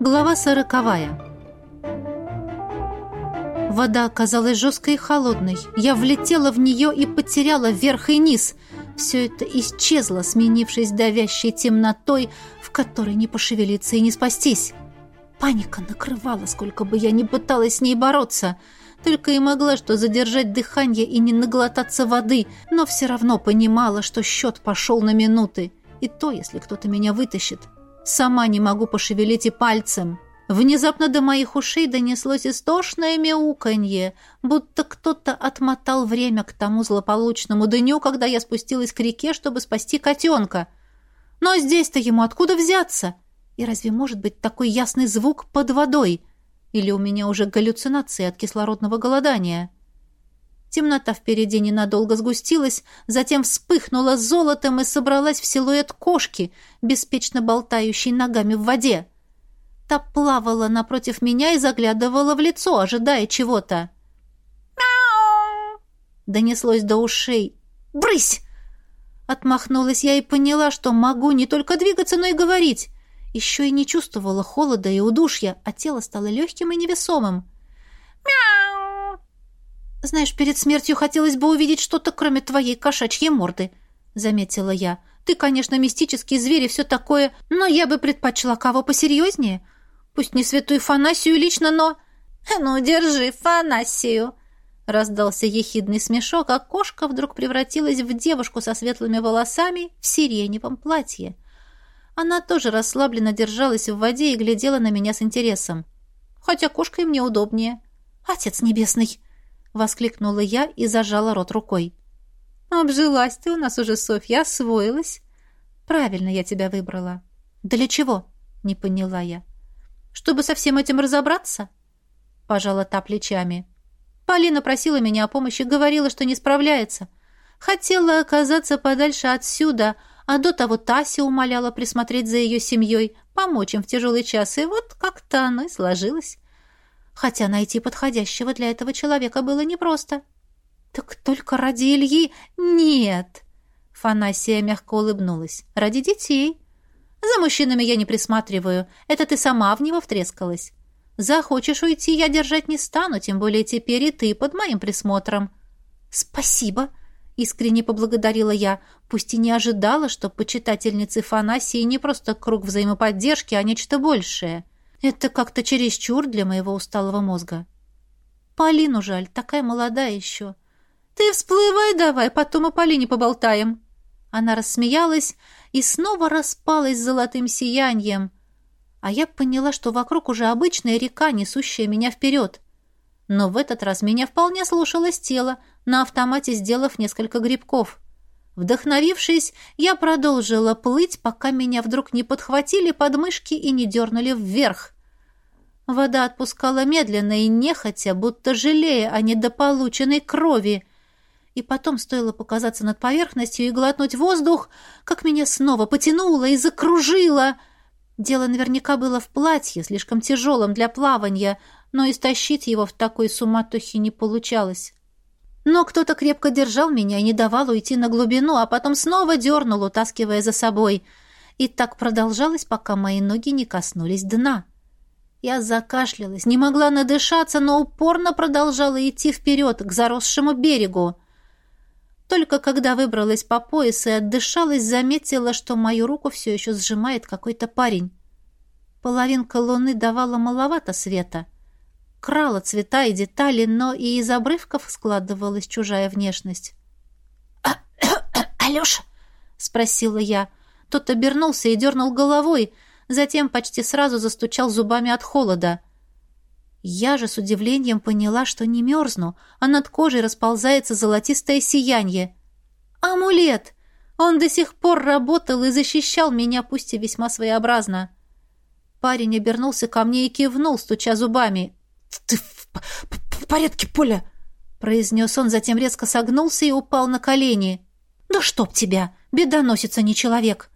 Глава сороковая. Вода оказалась жесткой и холодной. Я влетела в нее и потеряла верх и низ. Все это исчезло, сменившись давящей темнотой, в которой не пошевелиться и не спастись. Паника накрывала, сколько бы я ни пыталась с ней бороться. Только и могла что задержать дыхание и не наглотаться воды, но все равно понимала, что счет пошел на минуты. И то, если кто-то меня вытащит. Сама не могу пошевелить и пальцем. Внезапно до моих ушей донеслось истошное мяуканье, будто кто-то отмотал время к тому злополучному дню, когда я спустилась к реке, чтобы спасти котенка. Но здесь-то ему откуда взяться? И разве может быть такой ясный звук под водой? Или у меня уже галлюцинации от кислородного голодания?» Темнота впереди ненадолго сгустилась, затем вспыхнула золотом и собралась в силуэт кошки, беспечно болтающей ногами в воде. Та плавала напротив меня и заглядывала в лицо, ожидая чего-то. «Мяу!» — донеслось до ушей. «Брысь!» Отмахнулась я и поняла, что могу не только двигаться, но и говорить. Еще и не чувствовала холода и удушья, а тело стало легким и невесомым. «Знаешь, перед смертью хотелось бы увидеть что-то, кроме твоей кошачьей морды», — заметила я. «Ты, конечно, мистический зверь и все такое, но я бы предпочла кого посерьезнее. Пусть не святую Фанасию лично, но...» «Ну, держи Фанасию!» Раздался ехидный смешок, а кошка вдруг превратилась в девушку со светлыми волосами в сиреневом платье. Она тоже расслабленно держалась в воде и глядела на меня с интересом. Хотя кошка им неудобнее. «Отец небесный!» — воскликнула я и зажала рот рукой. «Обжилась ты у нас уже, Софья, освоилась. Правильно я тебя выбрала». «Для чего?» — не поняла я. «Чтобы со всем этим разобраться?» Пожала та плечами. Полина просила меня о помощи, говорила, что не справляется. Хотела оказаться подальше отсюда, а до того Тася умоляла присмотреть за ее семьей, помочь им в тяжелый час, и вот как-то оно и сложилось хотя найти подходящего для этого человека было непросто. «Так только ради Ильи нет!» Фанасия мягко улыбнулась. «Ради детей. За мужчинами я не присматриваю. Это ты сама в него втрескалась. Захочешь уйти, я держать не стану, тем более теперь и ты под моим присмотром». «Спасибо!» — искренне поблагодарила я, пусть и не ожидала, что почитательницы Фанасии не просто круг взаимоподдержки, а нечто большее. Это как-то чересчур для моего усталого мозга. Полину жаль, такая молодая еще. Ты всплывай давай, потом о Полине поболтаем. Она рассмеялась и снова распалась золотым сиянием. А я поняла, что вокруг уже обычная река, несущая меня вперед. Но в этот раз меня вполне слушалось тело, на автомате сделав несколько грибков. Вдохновившись, я продолжила плыть, пока меня вдруг не подхватили подмышки и не дернули вверх. Вода отпускала медленно и нехотя, будто жалея о недополученной крови. И потом стоило показаться над поверхностью и глотнуть воздух, как меня снова потянуло и закружило. Дело наверняка было в платье, слишком тяжелом для плавания, но истощить его в такой суматохе не получалось. Но кто-то крепко держал меня и не давал уйти на глубину, а потом снова дернул, утаскивая за собой. И так продолжалось, пока мои ноги не коснулись дна. Я закашлялась, не могла надышаться, но упорно продолжала идти вперед, к заросшему берегу. Только когда выбралась по пояс и отдышалась, заметила, что мою руку все еще сжимает какой-то парень. Половинка луны давала маловато света — крала цвета и детали, но и из обрывков складывалась чужая внешность. «Алеша?» — спросила я. Тот обернулся и дернул головой, затем почти сразу застучал зубами от холода. Я же с удивлением поняла, что не мерзну, а над кожей расползается золотистое сияние. «Амулет! Он до сих пор работал и защищал меня, пусть и весьма своеобразно». Парень обернулся ко мне и кивнул, стуча зубами. «Ты в, порядке, Поля?» произнес он, затем резко согнулся и упал на колени. «Да чтоб тебя! Беда носится не человек!»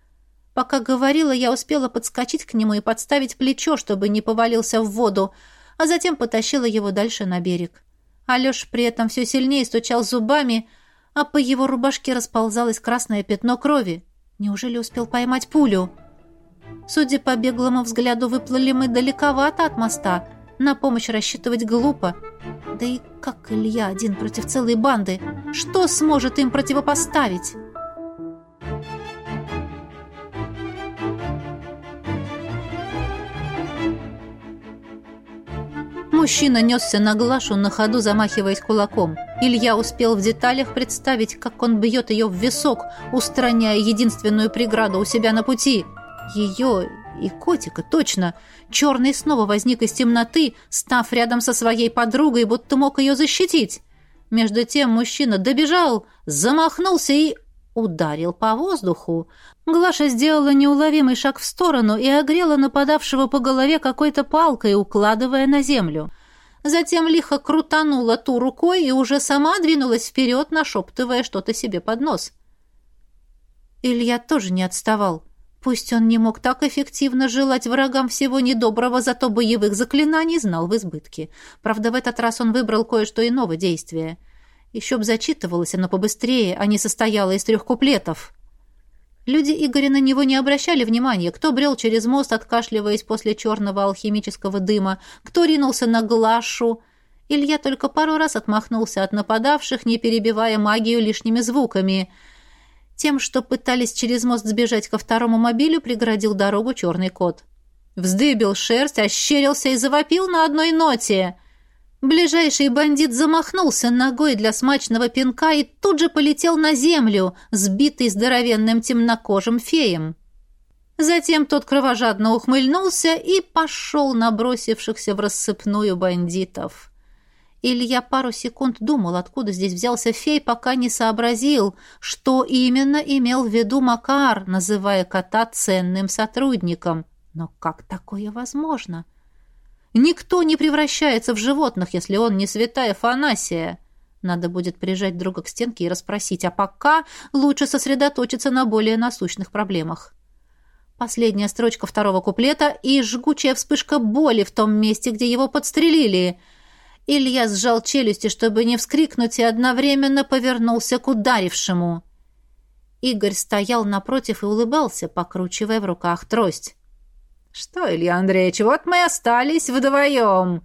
Пока говорила, я успела подскочить к нему и подставить плечо, чтобы не повалился в воду, а затем потащила его дальше на берег. Алеша при этом все сильнее стучал зубами, а по его рубашке расползалось красное пятно крови. Неужели успел поймать пулю? Судя по беглому взгляду, выплыли мы далековато от моста. На помощь рассчитывать глупо. Да и как Илья один против целой банды? Что сможет им противопоставить? Мужчина несся на Глашу, на ходу замахиваясь кулаком. Илья успел в деталях представить, как он бьет ее в висок, устраняя единственную преграду у себя на пути. Ее и котика, точно. Черный снова возник из темноты, став рядом со своей подругой, будто мог ее защитить. Между тем мужчина добежал, замахнулся и ударил по воздуху. Глаша сделала неуловимый шаг в сторону и огрела нападавшего по голове какой-то палкой, укладывая на землю. Затем лихо крутанула ту рукой и уже сама двинулась вперед, нашептывая что-то себе под нос. Илья тоже не отставал. Пусть он не мог так эффективно желать врагам всего недоброго, зато боевых заклинаний знал в избытке. Правда, в этот раз он выбрал кое-что иного действия — еще б зачитывалось оно побыстрее, а не состояло из трех куплетов. Люди Игоря на него не обращали внимания, кто брел через мост, откашливаясь после черного алхимического дыма, кто ринулся на Глашу. Илья только пару раз отмахнулся от нападавших, не перебивая магию лишними звуками. Тем, что пытались через мост сбежать ко второму мобилю, преградил дорогу черный кот. Вздыбил шерсть, ощерился и завопил на одной ноте. Ближайший бандит замахнулся ногой для смачного пинка и тут же полетел на землю, сбитый здоровенным темнокожим феем. Затем тот кровожадно ухмыльнулся и пошел на бросившихся в рассыпную бандитов. Илья пару секунд думал, откуда здесь взялся фей, пока не сообразил, что именно имел в виду Макар, называя кота ценным сотрудником. Но как такое возможно? — Никто не превращается в животных, если он не святая Фанасия. Надо будет прижать друга к стенке и расспросить, а пока лучше сосредоточиться на более насущных проблемах. Последняя строчка второго куплета и жгучая вспышка боли в том месте, где его подстрелили. Илья сжал челюсти, чтобы не вскрикнуть, и одновременно повернулся к ударившему. Игорь стоял напротив и улыбался, покручивая в руках трость. «Что, Илья Андреевич, вот мы остались вдвоем!»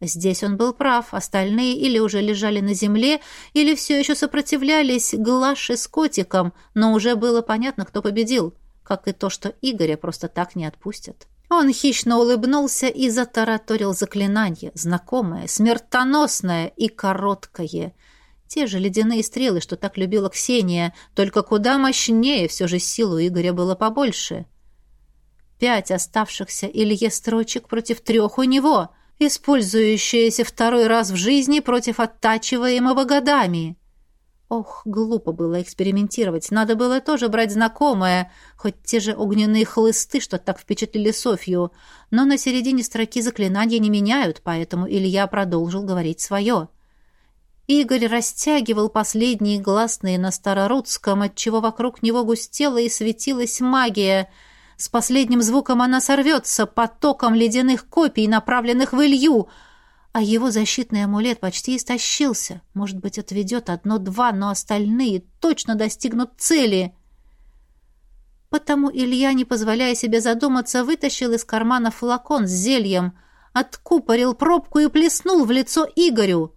Здесь он был прав, остальные или уже лежали на земле, или все еще сопротивлялись Глаше с котиком, но уже было понятно, кто победил, как и то, что Игоря просто так не отпустят. Он хищно улыбнулся и затараторил заклинание, знакомое, смертоносное и короткое. Те же ледяные стрелы, что так любила Ксения, только куда мощнее, все же силу Игоря было побольше. — Пять оставшихся Илье строчек против трех у него, использующиеся второй раз в жизни против оттачиваемого годами. Ох, глупо было экспериментировать. Надо было тоже брать знакомое, хоть те же огненные хлысты, что так впечатлили Софью. Но на середине строки заклинания не меняют, поэтому Илья продолжил говорить свое. Игорь растягивал последние гласные на старорусском, отчего вокруг него густела и светилась магия — с последним звуком она сорвется потоком ледяных копий, направленных в Илью, а его защитный амулет почти истощился. Может быть, отведет одно-два, но остальные точно достигнут цели. Потому Илья, не позволяя себе задуматься, вытащил из кармана флакон с зельем, откупорил пробку и плеснул в лицо Игорю.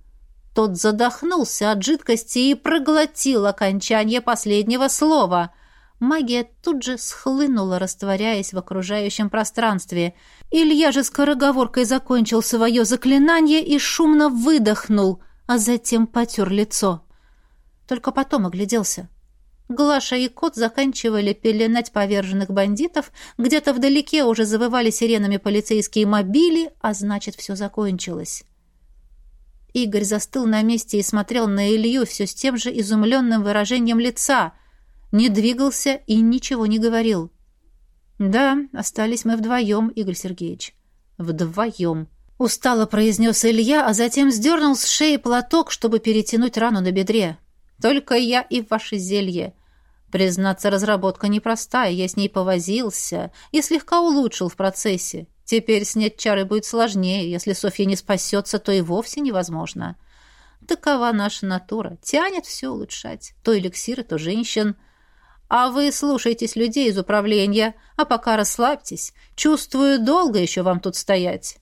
Тот задохнулся от жидкости и проглотил окончание последнего слова — Магия тут же схлынула, растворяясь в окружающем пространстве. Илья же скороговоркой закончил свое заклинание и шумно выдохнул, а затем потер лицо. Только потом огляделся. Глаша и кот заканчивали пеленать поверженных бандитов, где-то вдалеке уже завывали сиренами полицейские мобили, а значит, все закончилось. Игорь застыл на месте и смотрел на Илью все с тем же изумленным выражением лица — не двигался и ничего не говорил. «Да, остались мы вдвоем, Игорь Сергеевич. Вдвоем», — устало произнес Илья, а затем сдернул с шеи платок, чтобы перетянуть рану на бедре. «Только я и ваше зелье. Признаться, разработка непростая, я с ней повозился и слегка улучшил в процессе. Теперь снять чары будет сложнее, если Софья не спасется, то и вовсе невозможно. Такова наша натура, тянет все улучшать. То эликсиры, то женщин». А вы слушайтесь людей из управления, а пока расслабьтесь. Чувствую, долго еще вам тут стоять».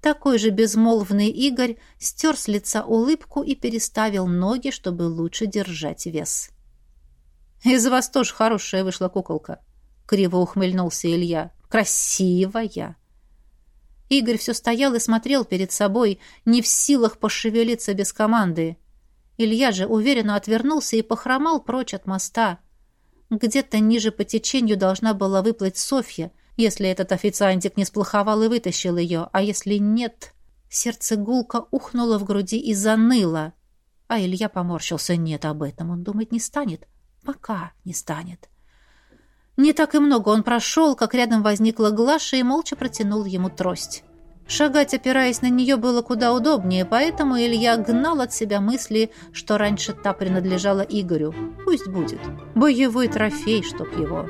Такой же безмолвный Игорь стер с лица улыбку и переставил ноги, чтобы лучше держать вес. «Из вас тоже хорошая вышла куколка», — криво ухмыльнулся Илья. «Красивая». Игорь все стоял и смотрел перед собой, не в силах пошевелиться без команды. Илья же уверенно отвернулся и похромал прочь от моста. Где-то ниже по течению должна была выплыть Софья, если этот официантик не сплоховал и вытащил ее, а если нет... Сердце гулко ухнуло в груди и заныло. А Илья поморщился. Нет, об этом он думать не станет. Пока не станет. Не так и много он прошел, как рядом возникла Глаша и молча протянул ему трость. Шагать, опираясь на нее, было куда удобнее, поэтому Илья гнал от себя мысли, что раньше та принадлежала Игорю. Пусть будет. Боевой трофей, чтоб его.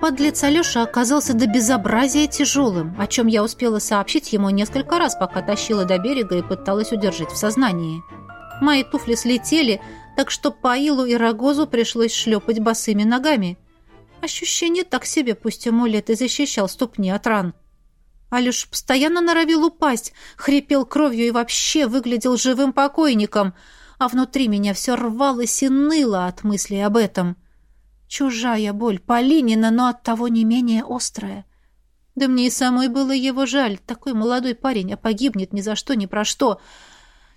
Подлец Алеша оказался до безобразия тяжелым, о чем я успела сообщить ему несколько раз, пока тащила до берега и пыталась удержать в сознании. Мои туфли слетели, так что по Илу и Рогозу пришлось шлепать босыми ногами. Ощущение так себе, пусть амулет и защищал ступни от ран. Алюш постоянно норовил упасть, хрипел кровью и вообще выглядел живым покойником, а внутри меня все рвалось и ныло от мысли об этом. Чужая боль, Полинина, но оттого не менее острая. Да мне и самой было его жаль. Такой молодой парень, а погибнет ни за что, ни про что. —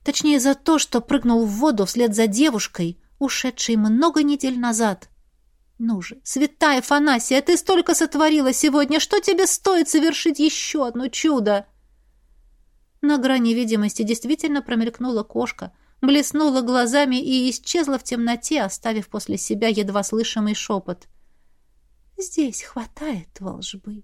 Точнее, за то, что прыгнул в воду вслед за девушкой, ушедшей много недель назад. Ну же, святая Фанасия, ты столько сотворила сегодня, что тебе стоит совершить еще одно чудо? На грани видимости действительно промелькнула кошка, блеснула глазами и исчезла в темноте, оставив после себя едва слышимый шепот. «Здесь хватает волжбы».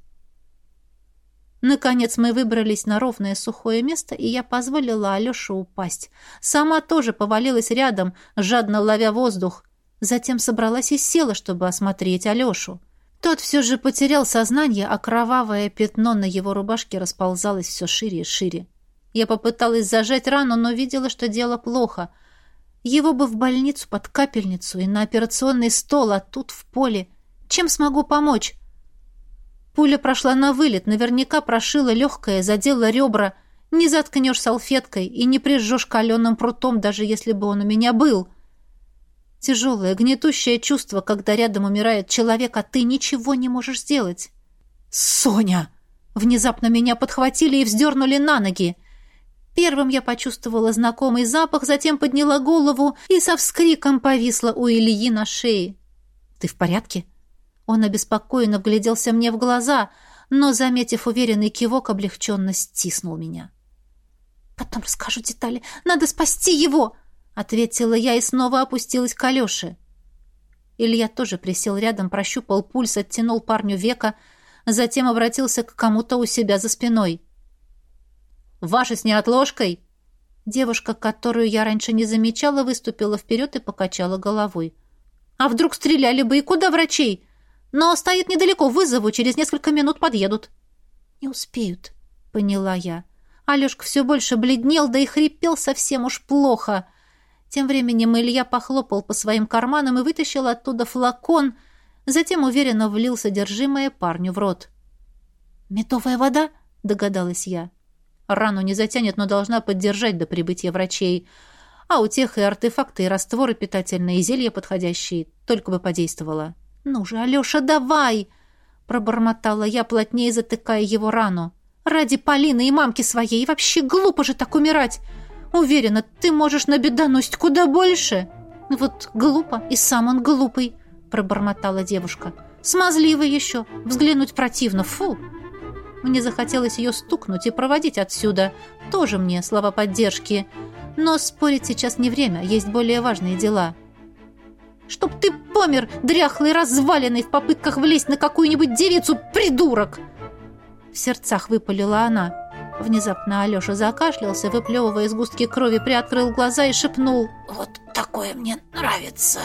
Наконец мы выбрались на ровное сухое место, и я позволила Алёше упасть. Сама тоже повалилась рядом, жадно ловя воздух. Затем собралась и села, чтобы осмотреть Алёшу. Тот все же потерял сознание, а кровавое пятно на его рубашке расползалось все шире и шире. Я попыталась зажать рану, но видела, что дело плохо. Его бы в больницу под капельницу и на операционный стол, а тут в поле. Чем смогу помочь? Пуля прошла на вылет, наверняка прошила легкое, задела ребра. Не заткнешь салфеткой и не прижжешь каленым прутом, даже если бы он у меня был. Тяжелое, гнетущее чувство, когда рядом умирает человек, а ты ничего не можешь сделать. «Соня!» Внезапно меня подхватили и вздернули на ноги. Первым я почувствовала знакомый запах, затем подняла голову и со вскриком повисла у Ильи на шее. «Ты в порядке?» Он обеспокоенно вгляделся мне в глаза, но, заметив уверенный кивок, облегченно стиснул меня. «Потом расскажу детали. Надо спасти его!» — ответила я и снова опустилась к Алёше. Илья тоже присел рядом, прощупал пульс, оттянул парню века, затем обратился к кому-то у себя за спиной. «Ваша с неотложкой?» Девушка, которую я раньше не замечала, выступила вперед и покачала головой. «А вдруг стреляли бы, и куда врачей? Но стоит недалеко, вызову, через несколько минут подъедут». «Не успеют», — поняла я. Алешка все больше бледнел, да и хрипел совсем уж плохо. Тем временем Илья похлопал по своим карманам и вытащил оттуда флакон, затем уверенно влил содержимое парню в рот. «Медовая вода?» — догадалась я. «Рану не затянет, но должна поддержать до прибытия врачей. А у тех и артефакты, и растворы питательные, и зелья подходящие. Только бы подействовало». «Ну же, Алеша, давай!» — пробормотала я, плотнее затыкая его рану. «Ради Полины и мамки своей, и вообще глупо же так умирать! Уверена, ты можешь набедануть куда больше!» «Вот глупо, и сам он глупый!» — пробормотала девушка. «Смазливый еще! Взглянуть противно! Фу!» Мне захотелось ее стукнуть и проводить отсюда. Тоже мне слова поддержки. Но спорить сейчас не время, есть более важные дела. Чтоб ты помер, дряхлый, разваленный, в попытках влезть на какую-нибудь девицу, придурок!» В сердцах выпалила она. Внезапно Алеша закашлялся, выплевывая сгустки крови, приоткрыл глаза и шепнул. «Вот такое мне нравится!»